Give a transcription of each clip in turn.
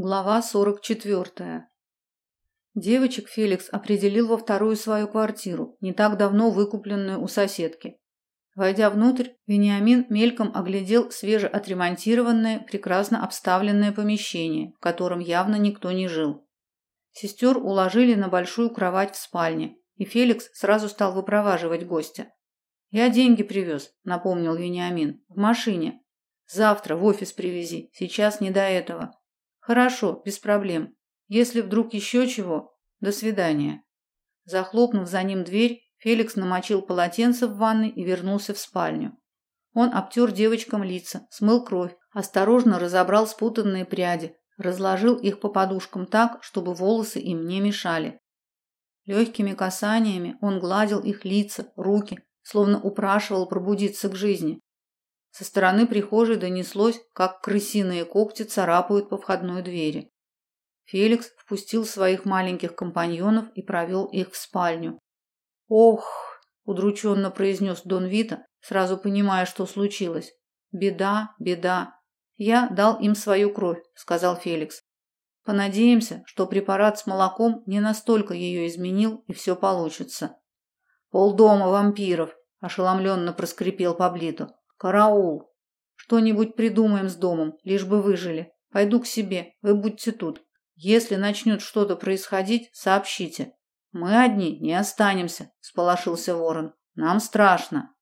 Глава 44. Девочек Феликс определил во вторую свою квартиру, не так давно выкупленную у соседки. Войдя внутрь, Вениамин мельком оглядел свежеотремонтированное, прекрасно обставленное помещение, в котором явно никто не жил. Сестер уложили на большую кровать в спальне, и Феликс сразу стал выпроваживать гостя. «Я деньги привез», — напомнил Вениамин, — «в машине. Завтра в офис привези, сейчас не до этого». Хорошо, без проблем. Если вдруг еще чего, до свидания. Захлопнув за ним дверь, Феликс намочил полотенце в ванной и вернулся в спальню. Он обтер девочкам лица, смыл кровь, осторожно разобрал спутанные пряди, разложил их по подушкам так, чтобы волосы им не мешали. Легкими касаниями он гладил их лица, руки, словно упрашивал пробудиться к жизни. Со стороны прихожей донеслось, как крысиные когти царапают по входной двери. Феликс впустил своих маленьких компаньонов и провел их в спальню. «Ох!» – удрученно произнес Дон Вита, сразу понимая, что случилось. «Беда, беда. Я дал им свою кровь», – сказал Феликс. «Понадеемся, что препарат с молоком не настолько ее изменил, и все получится». «Полдома вампиров!» – ошеломленно проскрипел Паблито. Караул. Что-нибудь придумаем с домом, лишь бы выжили. Пойду к себе, вы будьте тут. Если начнет что-то происходить, сообщите. Мы одни не останемся, сполошился Ворон. Нам страшно.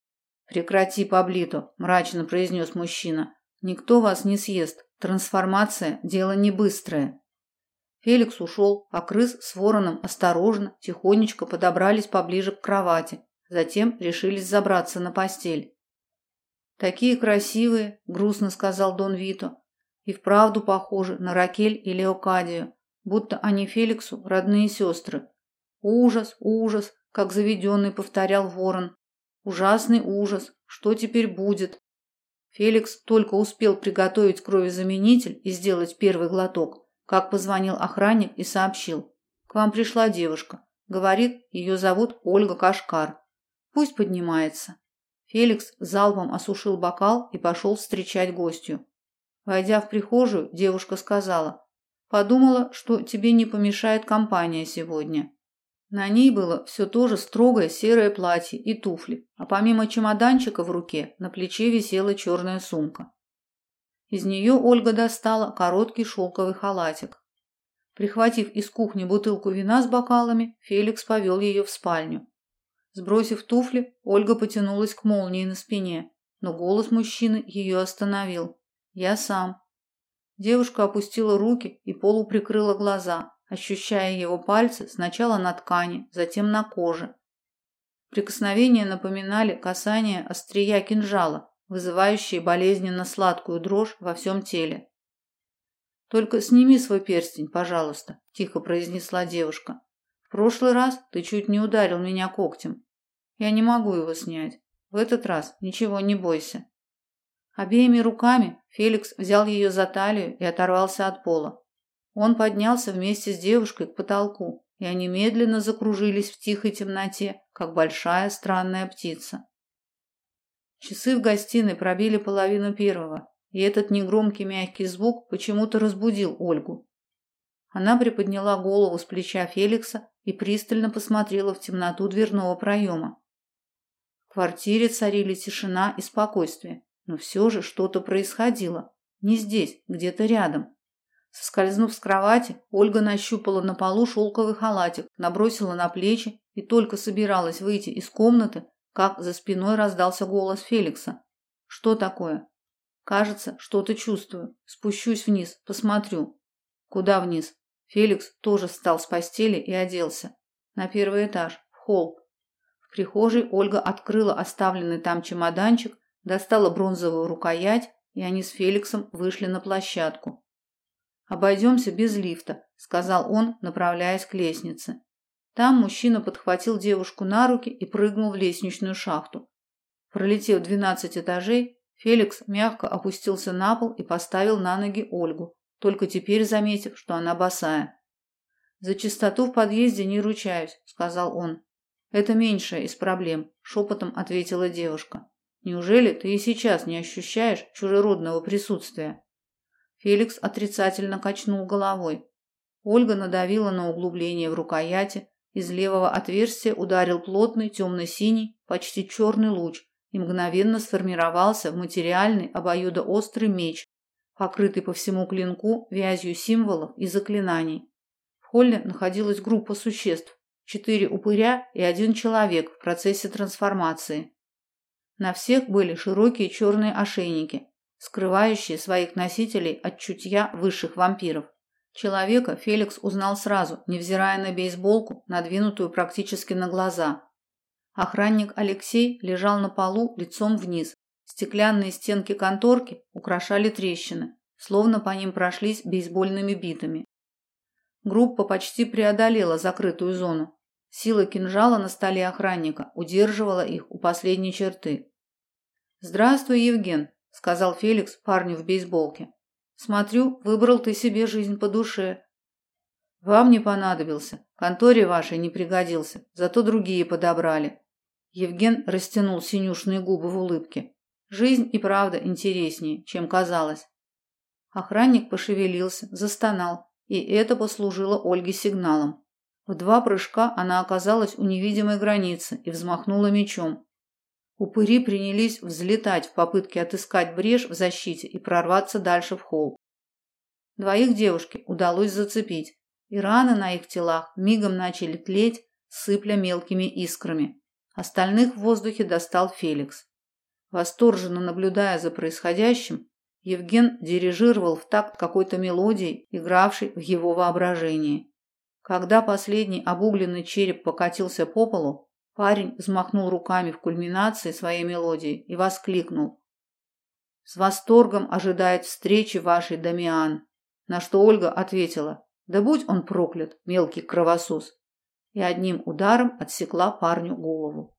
Прекрати, Паблито, мрачно произнес мужчина. Никто вас не съест. Трансформация дело не быстрое. Феликс ушел, а крыс с вороном осторожно, тихонечко подобрались поближе к кровати, затем решились забраться на постель. Такие красивые, грустно сказал Дон Вито. И вправду похожи на Ракель и Леокадию, будто они Феликсу родные сестры. Ужас, ужас, как заведенный повторял Ворон. Ужасный ужас. Что теперь будет? Феликс только успел приготовить кровезаменитель и сделать первый глоток, как позвонил охранник и сообщил: "К вам пришла девушка. Говорит, ее зовут Ольга Кашкар. Пусть поднимается". Феликс залпом осушил бокал и пошел встречать гостью. Войдя в прихожую, девушка сказала: "Подумала, что тебе не помешает компания сегодня". На ней было все то же строгое серое платье и туфли, а помимо чемоданчика в руке на плече висела черная сумка. Из нее Ольга достала короткий шелковый халатик. Прихватив из кухни бутылку вина с бокалами, Феликс повел ее в спальню. Сбросив туфли, Ольга потянулась к молнии на спине, но голос мужчины ее остановил. Я сам. Девушка опустила руки и полуприкрыла глаза, ощущая его пальцы сначала на ткани, затем на коже. Прикосновения напоминали касание острия кинжала, вызывающие болезненно сладкую дрожь во всем теле. Только сними свой перстень, пожалуйста, тихо произнесла девушка. В прошлый раз ты чуть не ударил меня когтем. Я не могу его снять. В этот раз ничего не бойся. Обеими руками Феликс взял ее за талию и оторвался от пола. Он поднялся вместе с девушкой к потолку, и они медленно закружились в тихой темноте, как большая странная птица. Часы в гостиной пробили половину первого, и этот негромкий мягкий звук почему-то разбудил Ольгу. Она приподняла голову с плеча Феликса и пристально посмотрела в темноту дверного проема квартире царили тишина и спокойствие, но все же что-то происходило. Не здесь, где-то рядом. Соскользнув с кровати, Ольга нащупала на полу шелковый халатик, набросила на плечи и только собиралась выйти из комнаты, как за спиной раздался голос Феликса. Что такое? Кажется, что-то чувствую. Спущусь вниз, посмотрю. Куда вниз? Феликс тоже встал с постели и оделся. На первый этаж, в холл прихожей Ольга открыла оставленный там чемоданчик, достала бронзовую рукоять, и они с Феликсом вышли на площадку. «Обойдемся без лифта», – сказал он, направляясь к лестнице. Там мужчина подхватил девушку на руки и прыгнул в лестничную шахту. Пролетев двенадцать этажей, Феликс мягко опустился на пол и поставил на ноги Ольгу, только теперь заметив, что она босая. «За чистоту в подъезде не ручаюсь», – сказал он. Это меньшая из проблем, шепотом ответила девушка. Неужели ты и сейчас не ощущаешь чужеродного присутствия? Феликс отрицательно качнул головой. Ольга надавила на углубление в рукояти, из левого отверстия ударил плотный темно-синий, почти черный луч и мгновенно сформировался в материальный обоюдоострый меч, покрытый по всему клинку вязью символов и заклинаний. В холле находилась группа существ, четыре упыря и один человек в процессе трансформации. На всех были широкие черные ошейники, скрывающие своих носителей от чутья высших вампиров. Человека Феликс узнал сразу, невзирая на бейсболку, надвинутую практически на глаза. Охранник Алексей лежал на полу лицом вниз. Стеклянные стенки конторки украшали трещины, словно по ним прошлись бейсбольными битами. Группа почти преодолела закрытую зону. Сила кинжала на столе охранника удерживала их у последней черты. "Здравствуй, Евген", сказал Феликс парню в бейсболке. Смотрю, выбрал ты себе жизнь по душе. Вам не понадобился, конторе вашей не пригодился, зато другие подобрали. Евген растянул синюшные губы в улыбке. Жизнь и правда интереснее, чем казалось. Охранник пошевелился, застонал, и это послужило Ольге сигналом. В два прыжка она оказалась у невидимой границы и взмахнула мечом. Упыри принялись взлетать в попытке отыскать брешь в защите и прорваться дальше в холл. Двоих девушке удалось зацепить, и раны на их телах мигом начали тлеть, сыпля мелкими искрами. Остальных в воздухе достал Феликс. Восторженно наблюдая за происходящим, Евген дирижировал в такт какой-то мелодии, игравшей в его воображении. Когда последний обугленный череп покатился по полу, Парень взмахнул руками в кульминации своей мелодии и воскликнул: "С восторгом ожидает встречи вашей Дамиан". На что Ольга ответила: "Да будь он проклят, мелкий кровосос". И одним ударом отсекла парню голову.